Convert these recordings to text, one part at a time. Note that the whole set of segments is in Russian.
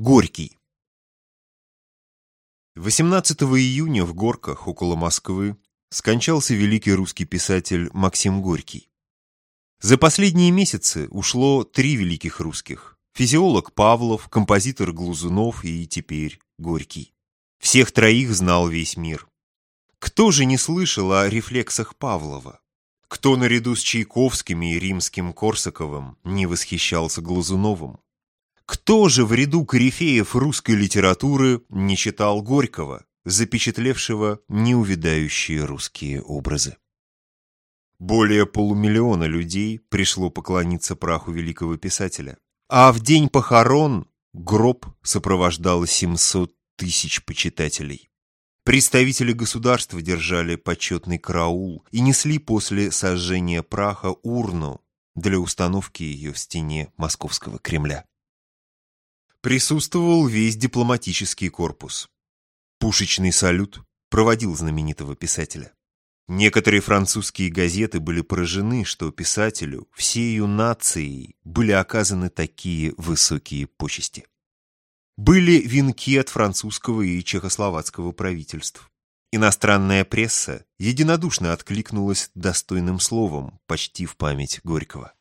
Горький 18 июня в Горках, около Москвы, скончался великий русский писатель Максим Горький. За последние месяцы ушло три великих русских – физиолог Павлов, композитор Глузунов и теперь Горький. Всех троих знал весь мир. Кто же не слышал о рефлексах Павлова? Кто наряду с Чайковским и римским Корсаковым не восхищался Глазуновым? Кто же в ряду корифеев русской литературы не читал Горького, запечатлевшего неувядающие русские образы? Более полумиллиона людей пришло поклониться праху великого писателя. А в день похорон гроб сопровождал 700 тысяч почитателей. Представители государства держали почетный караул и несли после сожжения праха урну для установки ее в стене Московского Кремля присутствовал весь дипломатический корпус. Пушечный салют проводил знаменитого писателя. Некоторые французские газеты были поражены, что писателю, всею нацией, были оказаны такие высокие почести. Были венки от французского и чехословацкого правительств. Иностранная пресса единодушно откликнулась достойным словом, почти в память Горького.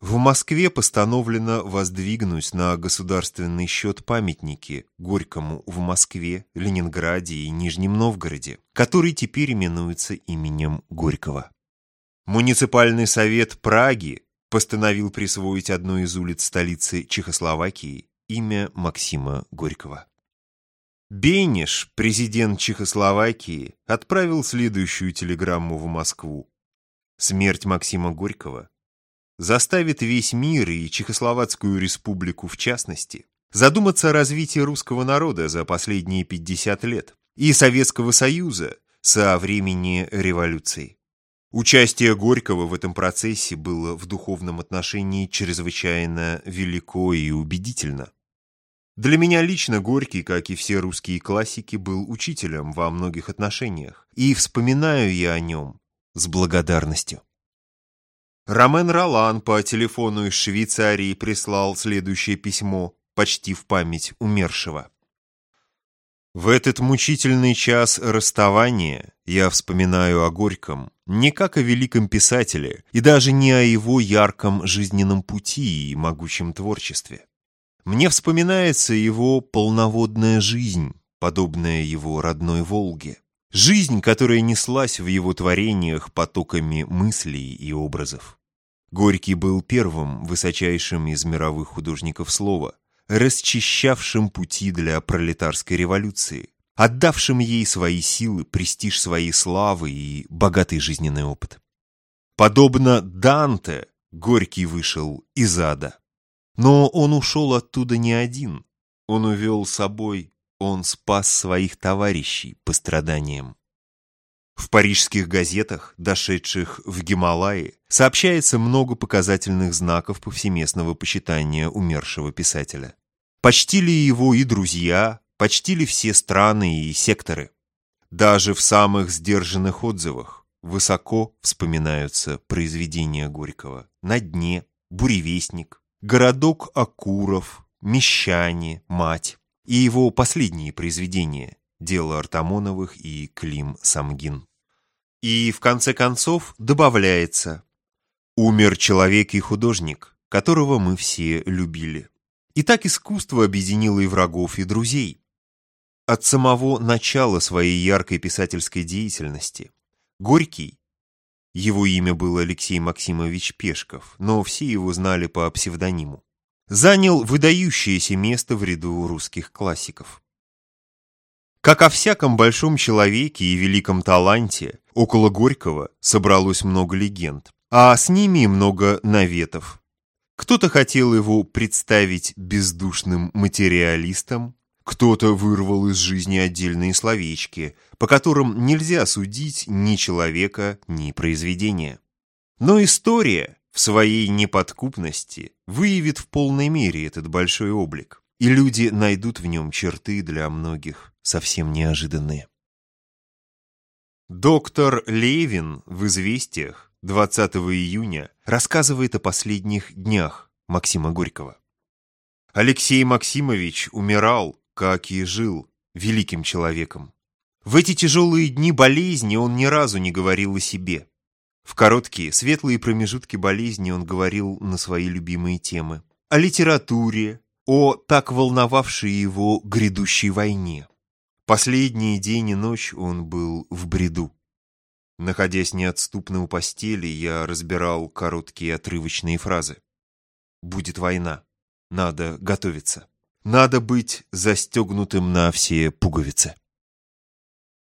В Москве постановлено воздвигнуть на государственный счет памятники Горькому в Москве, Ленинграде и Нижнем Новгороде, который теперь именуется именем Горького. Муниципальный совет Праги постановил присвоить одной из улиц столицы Чехословакии имя Максима Горького. Бенеш, президент Чехословакии, отправил следующую телеграмму в Москву. Смерть Максима Горького заставит весь мир и Чехословацкую республику в частности задуматься о развитии русского народа за последние 50 лет и Советского Союза со времени революции. Участие Горького в этом процессе было в духовном отношении чрезвычайно велико и убедительно. Для меня лично Горький, как и все русские классики, был учителем во многих отношениях, и вспоминаю я о нем с благодарностью. Ромен Ролан по телефону из Швейцарии прислал следующее письмо, почти в память умершего. В этот мучительный час расставания я вспоминаю о Горьком не как о великом писателе и даже не о его ярком жизненном пути и могучем творчестве. Мне вспоминается его полноводная жизнь, подобная его родной Волге. Жизнь, которая неслась в его творениях потоками мыслей и образов. Горький был первым, высочайшим из мировых художников слова, расчищавшим пути для пролетарской революции, отдавшим ей свои силы, престиж своей славы и богатый жизненный опыт. Подобно Данте, Горький вышел из ада. Но он ушел оттуда не один. Он увел с собой он спас своих товарищей по страданиям. В парижских газетах, дошедших в Гималаи, сообщается много показательных знаков повсеместного почитания умершего писателя. Почтили его и друзья, почтили все страны и секторы. Даже в самых сдержанных отзывах высоко вспоминаются произведения Горького. «На дне», «Буревестник», «Городок Акуров», «Мещане», «Мать» и его последние произведения «Дело Артамоновых» и «Клим Самгин». И, в конце концов, добавляется «Умер человек и художник, которого мы все любили». И так искусство объединило и врагов, и друзей. От самого начала своей яркой писательской деятельности Горький, его имя было Алексей Максимович Пешков, но все его знали по псевдониму, занял выдающееся место в ряду русских классиков. Как о всяком большом человеке и великом таланте, около Горького собралось много легенд, а с ними много наветов. Кто-то хотел его представить бездушным материалистом, кто-то вырвал из жизни отдельные словечки, по которым нельзя судить ни человека, ни произведения. Но история в своей неподкупности выявит в полной мере этот большой облик, и люди найдут в нем черты для многих совсем неожиданные. Доктор Левин в «Известиях» 20 июня рассказывает о последних днях Максима Горького. Алексей Максимович умирал, как и жил, великим человеком. В эти тяжелые дни болезни он ни разу не говорил о себе. В короткие, светлые промежутки болезни он говорил на свои любимые темы. О литературе, о так волновавшей его грядущей войне. Последний день и ночь он был в бреду. Находясь неотступно у постели, я разбирал короткие отрывочные фразы. «Будет война. Надо готовиться. Надо быть застегнутым на все пуговицы.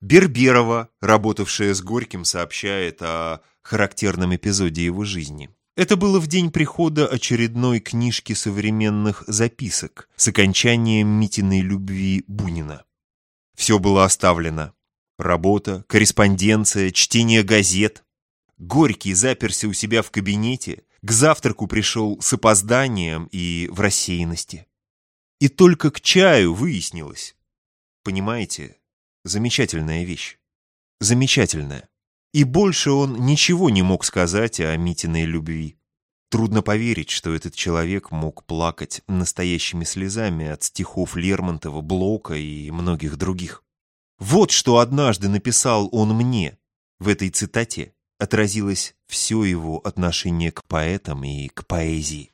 Берберова, работавшая с Горьким, сообщает о характерном эпизоде его жизни. Это было в день прихода очередной книжки современных записок с окончанием Митиной любви Бунина. Все было оставлено. Работа, корреспонденция, чтение газет. Горький заперся у себя в кабинете, к завтраку пришел с опозданием и в рассеянности. И только к чаю выяснилось. Понимаете, замечательная вещь. Замечательная. И больше он ничего не мог сказать о Митиной любви. Трудно поверить, что этот человек мог плакать настоящими слезами от стихов Лермонтова, Блока и многих других. Вот что однажды написал он мне в этой цитате отразилось все его отношение к поэтам и к поэзии.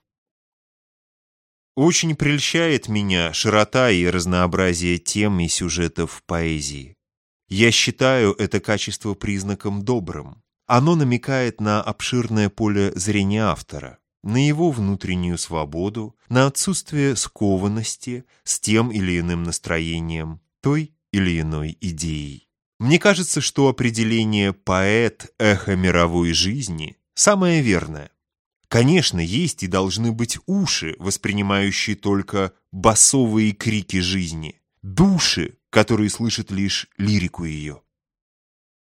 Очень прельщает меня широта и разнообразие тем и сюжетов поэзии. Я считаю это качество признаком добрым. Оно намекает на обширное поле зрения автора, на его внутреннюю свободу, на отсутствие скованности с тем или иным настроением, той или иной идеей. Мне кажется, что определение «поэт – эхо мировой жизни» самое верное. Конечно, есть и должны быть уши, воспринимающие только басовые крики жизни, души, которые слышат лишь лирику ее.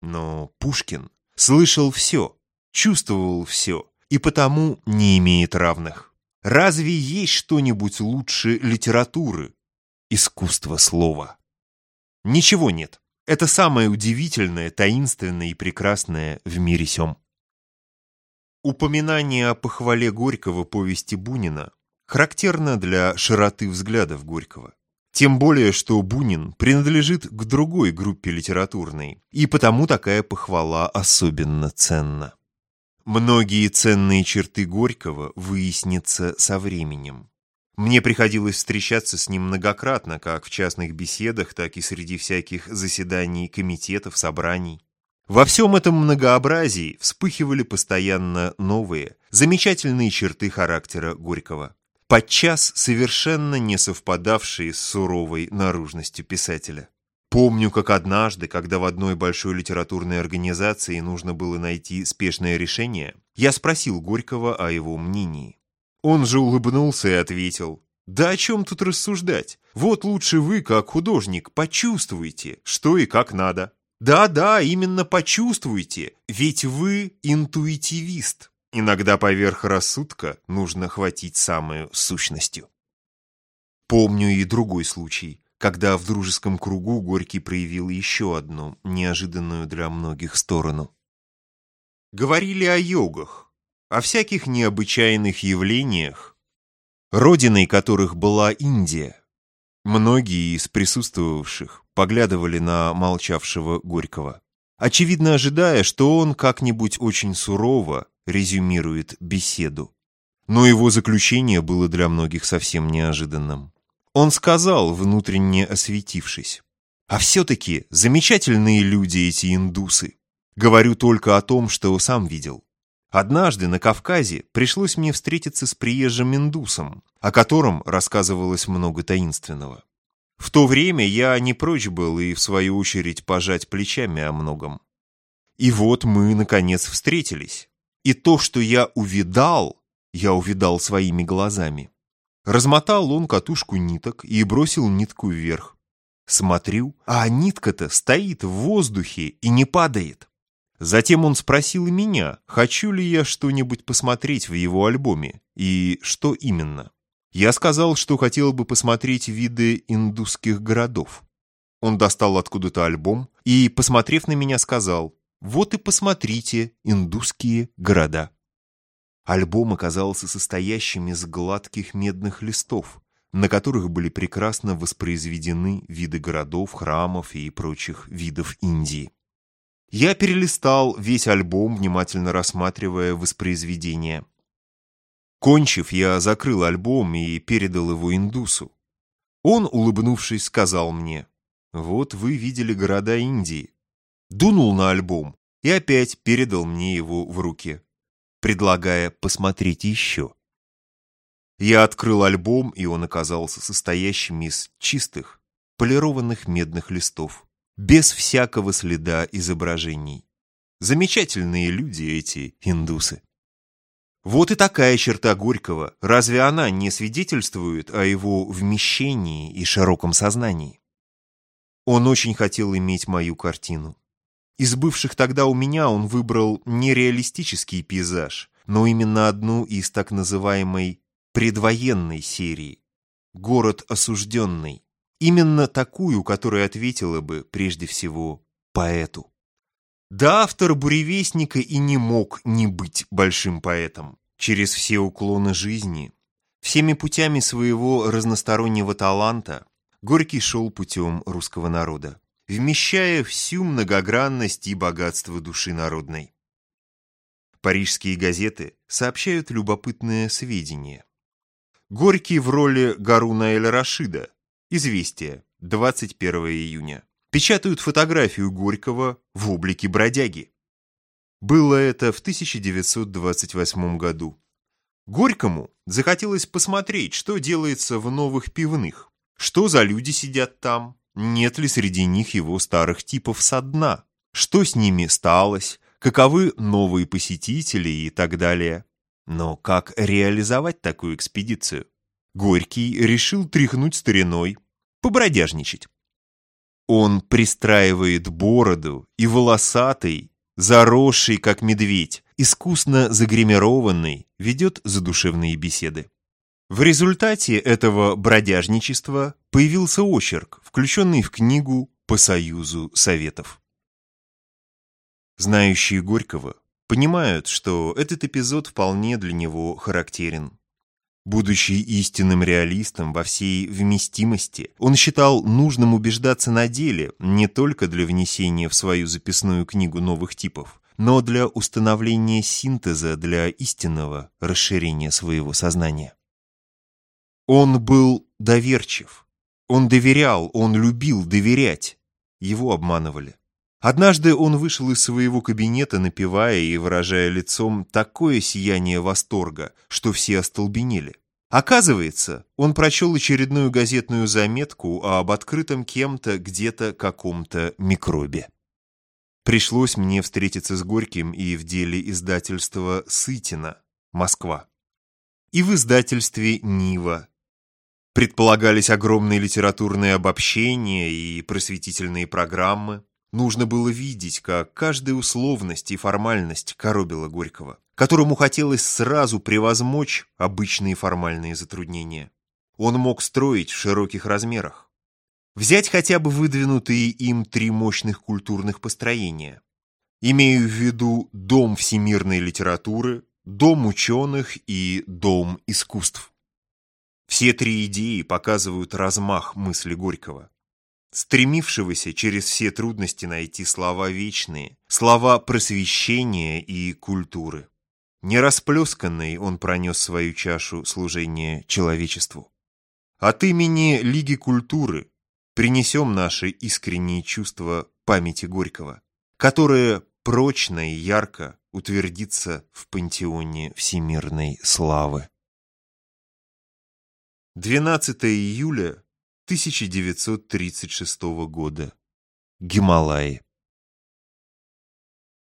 Но Пушкин слышал все, чувствовал все, и потому не имеет равных. Разве есть что-нибудь лучше литературы, искусства слова? Ничего нет. Это самое удивительное, таинственное и прекрасное в мире сём. Упоминание о похвале Горького повести Бунина характерно для широты взглядов Горького. Тем более, что Бунин принадлежит к другой группе литературной, и потому такая похвала особенно ценна. Многие ценные черты Горького выяснятся со временем. Мне приходилось встречаться с ним многократно, как в частных беседах, так и среди всяких заседаний комитетов, собраний. Во всем этом многообразии вспыхивали постоянно новые, замечательные черты характера Горького, подчас совершенно не совпадавшие с суровой наружностью писателя. Помню, как однажды, когда в одной большой литературной организации нужно было найти спешное решение, я спросил Горького о его мнении. Он же улыбнулся и ответил, «Да о чем тут рассуждать? Вот лучше вы, как художник, почувствуйте, что и как надо. Да-да, именно почувствуйте, ведь вы интуитивист. Иногда поверх рассудка нужно хватить самую сущностью». Помню и другой случай, когда в дружеском кругу Горький проявил еще одну, неожиданную для многих сторону. Говорили о йогах, о всяких необычайных явлениях, родиной которых была Индия. Многие из присутствовавших поглядывали на молчавшего Горького, очевидно ожидая, что он как-нибудь очень сурово резюмирует беседу. Но его заключение было для многих совсем неожиданным. Он сказал, внутренне осветившись, «А все-таки замечательные люди эти индусы. Говорю только о том, что сам видел. Однажды на Кавказе пришлось мне встретиться с приезжим индусом, о котором рассказывалось много таинственного. В то время я не прочь был и, в свою очередь, пожать плечами о многом. И вот мы, наконец, встретились. И то, что я увидал, я увидал своими глазами. Размотал он катушку ниток и бросил нитку вверх. Смотрю, а нитка-то стоит в воздухе и не падает. Затем он спросил меня, хочу ли я что-нибудь посмотреть в его альбоме, и что именно. Я сказал, что хотел бы посмотреть виды индусских городов. Он достал откуда-то альбом и, посмотрев на меня, сказал, вот и посмотрите индусские города. Альбом оказался состоящим из гладких медных листов, на которых были прекрасно воспроизведены виды городов, храмов и прочих видов Индии. Я перелистал весь альбом, внимательно рассматривая воспроизведение. Кончив, я закрыл альбом и передал его индусу. Он, улыбнувшись, сказал мне, «Вот вы видели города Индии». Дунул на альбом и опять передал мне его в руки, предлагая посмотреть еще. Я открыл альбом, и он оказался состоящим из чистых, полированных медных листов, без всякого следа изображений. Замечательные люди эти индусы. Вот и такая черта Горького. Разве она не свидетельствует о его вмещении и широком сознании? Он очень хотел иметь мою картину. Из бывших тогда у меня он выбрал не реалистический пейзаж, но именно одну из так называемой предвоенной серии «Город осужденный». Именно такую, которая ответила бы, прежде всего, поэту. Да, автор «Буревестника» и не мог не быть большим поэтом. Через все уклоны жизни, всеми путями своего разностороннего таланта, Горький шел путем русского народа, вмещая всю многогранность и богатство души народной. Парижские газеты сообщают любопытное сведения. Горький в роли Гаруна Эль-Рашида. Известие. 21 июня. Печатают фотографию Горького в облике бродяги. Было это в 1928 году. Горькому захотелось посмотреть, что делается в новых пивных, что за люди сидят там, нет ли среди них его старых типов со дна, что с ними сталось, каковы новые посетители и так далее. Но как реализовать такую экспедицию? Горький решил тряхнуть стариной, побродяжничать. Он пристраивает бороду и волосатый, заросший, как медведь, искусно загримированный, ведет задушевные беседы. В результате этого бродяжничества появился очерк, включенный в книгу по Союзу Советов. Знающие Горького понимают, что этот эпизод вполне для него характерен. Будучи истинным реалистом во всей вместимости, он считал нужным убеждаться на деле не только для внесения в свою записную книгу новых типов, но для установления синтеза для истинного расширения своего сознания. Он был доверчив, он доверял, он любил доверять, его обманывали. Однажды он вышел из своего кабинета, напевая и выражая лицом такое сияние восторга, что все остолбенели. Оказывается, он прочел очередную газетную заметку об открытом кем-то где-то каком-то микробе. Пришлось мне встретиться с Горьким и в деле издательства «Сытина», Москва. И в издательстве «Нива». Предполагались огромные литературные обобщения и просветительные программы. Нужно было видеть, как каждая условность и формальность коробила Горького, которому хотелось сразу превозмочь обычные формальные затруднения. Он мог строить в широких размерах. Взять хотя бы выдвинутые им три мощных культурных построения. Имею в виду Дом всемирной литературы, Дом ученых и Дом искусств. Все три идеи показывают размах мысли Горького стремившегося через все трудности найти слова вечные, слова просвещения и культуры. Не расплесканный он пронес свою чашу служения человечеству. От имени Лиги культуры принесем наши искренние чувства памяти Горького, которое прочно и ярко утвердится в пантеоне всемирной славы. 12 июля 1936 года. Гималаи.